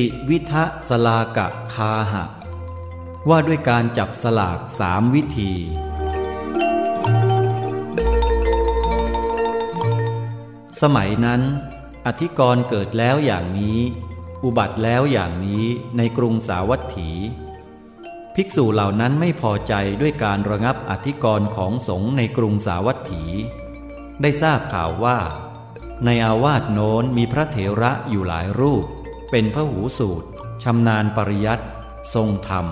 ติวิทะสลากะคาหะ ว่าด้วยการจับสลากสามวิธี สมัยนั้น อธิกรณ์เกิดแล้วอย่างนี้ อุบัติแล้วอย่างนี้ในกรุงสาวัตถี ภิกษุเหล่านั้นไม่พอใจด้วยการระงับอธิกรณ์ของสงฆ์ในกรุงสาวัตถี ได้ทราบข่าวว่า ในอาวาสโน้นมีพระเถระอยู่หลายรูป เป็นพระหูสูตรชำนาญปริยัติทรงธรรม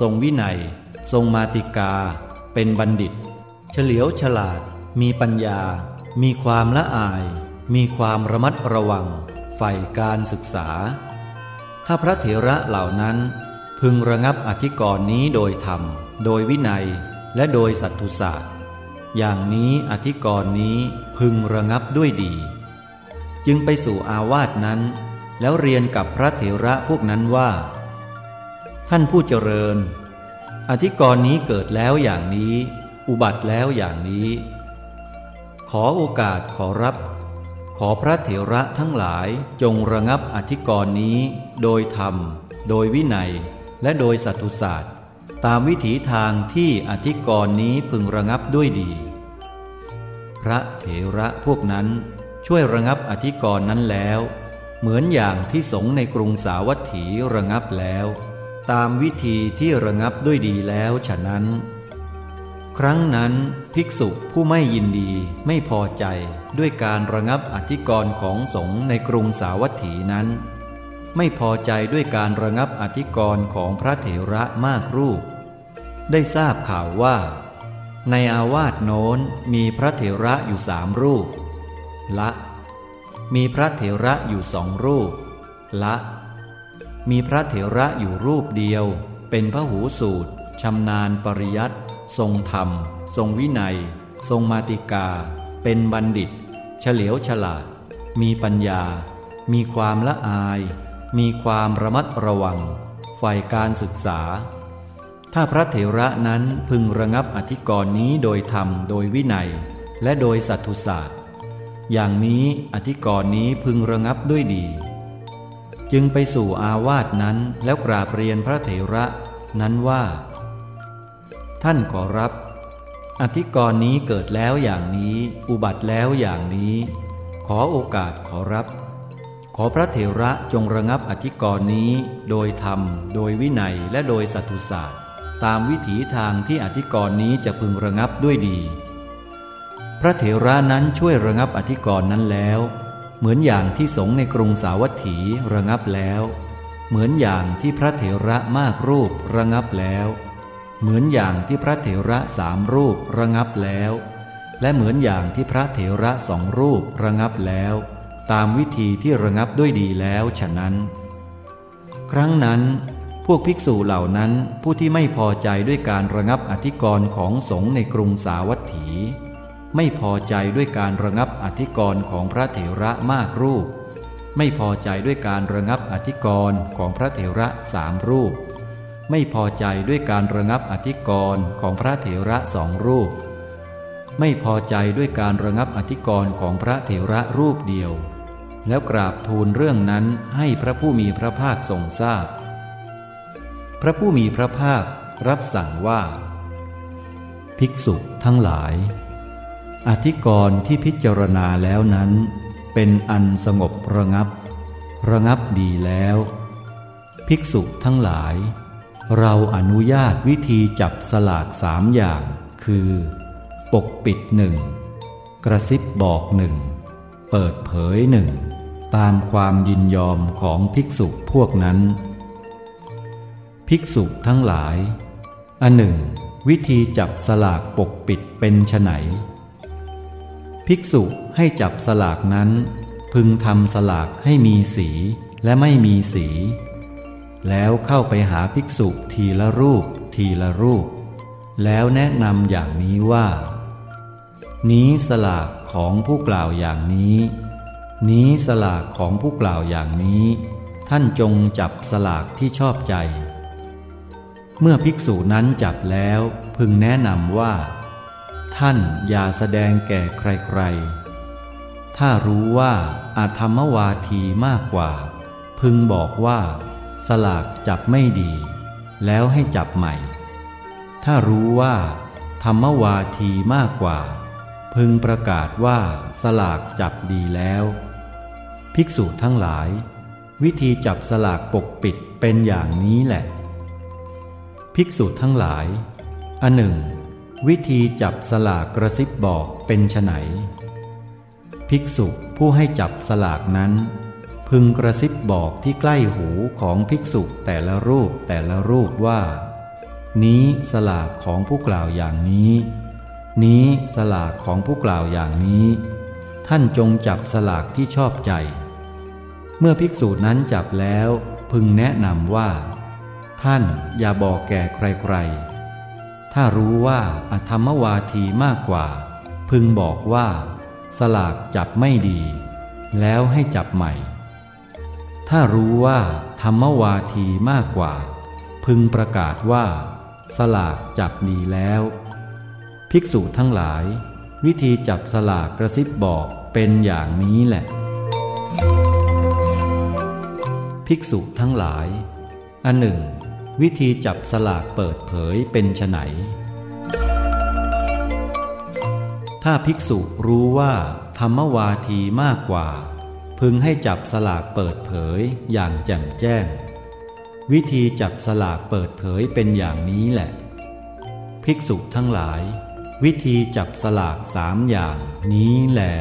ทรงวินัย ทรงมาติกา เป็นบัณฑิต เฉลียวฉลาด มีปัญญา มีความละอาย มีความระมัดระวังใฝ่การศึกษา ถ้าพระเถระเหล่านั้น พึงระงับอธิกรณ์นี้โดยธรรม โดยวินัยและโดยสัตตุศาสตร์อย่างนี้อธิกรณ์นี้พึงระงับด้วยดี จึงไปสู่อาวาสนั้น แล้วเรียนกับพระเถระพวกนั้นว่า ท่านผู้เจริญ อธิกรณ์นี้เกิดแล้วอย่างนี้ อุบัติแล้วอย่างนี้ ขอโอกาสขอรับ ขอพระเถระทั้งหลายจงระงับอธิกรณ์นี้ โดยธรรม โดยวินัย และโดยสัตุศาสตร์ ตามวิถีทางที่อธิกรณ์นี้พึงระงับด้วยดี พระเถระพวกนั้นช่วยระงับอธิกรณ์นั้นแล้ว เหมือนอย่างที่สงในกรุงสาวัตถีระงับแล้ว ตามวิธีที่ระงับด้วยดีแล้วฉะนั้น ครั้งนั้นภิกษุผู้ไม่ยินดีไม่พอใจด้วยการระงับอธิกรณ์ของสงในกรุงสาวัตถีนั้น ไม่พอใจด้วยการระงับอธิกรณ์ของพระเถระมากรูป ได้ทราบข่าวว่า ในอาวาสโน้นมีพระเถระอยู่สามรูป ละ มีพระเถระอยู่สองรูป ละ มีพระเถระอยู่รูปเดียว เป็นพระหูสูตรชำนาญปริยัติทรงธรรม ทรงวินัย ทรงมาติกา เป็นบัณฑิต เฉลียวฉลาด มีปัญญา มีความละอาย มีความระมัดระวัง ฝ่ายการศึกษา ถ้าพระเถระนั้นพึงระงับอธิกรณ์นี้โดยธรรมโดยวินัย และโดยสัตตุศาสตร์ อย่างนี้อธิกรณ์นี้พึงระงับด้วยดี จึงไปสู่อาวาสนั้นแล้วกราบเรียนพระเถระนั้นว่า ท่านขอรับ อธิกรณ์นี้เกิดแล้วอย่างนี้ อุบัติแล้วอย่างนี้ ขอโอกาสขอรับ ขอพระเถระจงระงับอธิกรณ์นี้โดยธรรม โดยวินัยและโดยสัตุศาสตร์ ตามวิถีทางที่อธิกรณ์นี้จะพึงระงับด้วยดี พระเถระนั้นช่วยระงับอธิกรณ์นั้นแล้ว เหมือนอย่างที่สงในกรุงสาวัตถีระงับแล้ว เหมือนอย่างที่พระเถระมากรูประงับแล้ว เหมือนอย่างที่พระเถระสามรูประงับแล้ว และเหมือนอย่างที่พระเถระสองรูประงับแล้ว ตามวิธีที่ระงับด้วยดีแล้วฉะนั้น ครั้งนั้นพวกภิกษุเหล่านั้นผู้ที่ไม่พอใจด้วยการระงับอธิกรณ์ของสงในกรุงสาวัตถี ไม่พอใจด้วยการระงับอธิกรณ์ของพระเถระมากรูป ไม่พอใจด้วยการระงับอธิกรณ์ของพระเถระสามรูป ไม่พอใจด้วยการระงับอธิกรณ์ของพระเถระสองรูป ไม่พอใจด้วยการระงับอธิกรณ์ของพระเถระรูปเดียว แล้วกราบทูลเรื่องนั้นให้พระผู้มีพระภาคทรงทราบพพระผู้มีพระภาครับสั่งว่า ภิกษุทั้งหลาย อธิกรณ์ที่พิจารณาแล้วนั้น เป็นอันสงบระงับ ระงับดีแล้ว ภิกษุทั้งหลาย เราอนุญาตวิธีจับสลากสามอย่าง คือ ปกปิดหนึ่งกระซิบบอกหนึ่งเปิดเผยหนึ่งตามความยินยอมของภิกษุพวกนั้น ภิกษุทั้งหลาย อันหนึ่ง วิธีจับสลากปกปิดเป็นไฉน ภิกษุให้จับสลากนั้น พึงทำสลากให้มีสีและไม่มีสี แล้วเข้าไปหาภิกษุทีละรูปทีละรูป แล้วแนะนำอย่างนี้ว่า นี้สลากของผู้กล่าวอย่างนี้ นี้สลากของผู้กล่าวอย่างนี้ ท่านจงจับสลากที่ชอบใจ เมื่อภิกษุนั้นจับแล้วพึงแนะนำว่า ท่านอย่าแสดงแก่ใครๆ ถ้ารู้ว่าอาธรรมวาทีมากกว่า พึงบอกว่า สลากจับไม่ดี แล้วให้จับใหม่ ถ้ารู้ว่า ธรรมวาทีมากกว่า พึงประกาศว่าสลากจับดีแล้ว ภิกษุทั้งหลาย วิธีจับสลากปกปิดเป็นอย่างนี้แหละ ภิกษุทั้งหลายอันหนึ่ง วิธีจับสลากกระซิบบอกเป็นไนภิกษุผู้ให้จับสลากนั้น พึงกระซิบบอกที่ใกล้หูของภิกษุแต่ละรูปแต่ละรูปว่า นี้สลากของผู้กล่าวอย่างนี้ นี้สลากของผู้กล่าวอย่างนี้ ท่านจงจับสลากที่ชอบใจ เมื่อภิกษุนั้นจับแล้ว พึงแนะนำว่า ท่านอย่าบอกแก่ใครๆ ถ้ารู้ว่าอธรรมวาทีมากกว่า พึงบอกว่า สลากจับไม่ดี แล้วให้จับใหม่ ถ้ารู้ว่าธรรมวาทีมากกว่า พึงประกาศว่า สลากจับดีแล้ว ภิกษุทั้งหลาย วิธีจับสลากกระซิบบอกเป็นอย่างนี้แหละ ภิกษุทั้งหลาย อันหนึ่ง วิธีจับสลากเปิดเผยเป็นไนถ้าภิกษุรู้ว่าธรรมวาทีมากกว่า พึงให้จับสลากเปิดเผยอย่างแจ่มแจ้ง วิธีจับสลากเปิดเผยเป็นอย่างนี้แหละ ภิกษุทั้งหลาย วิธีจับสลากสามอย่างนี้แหละ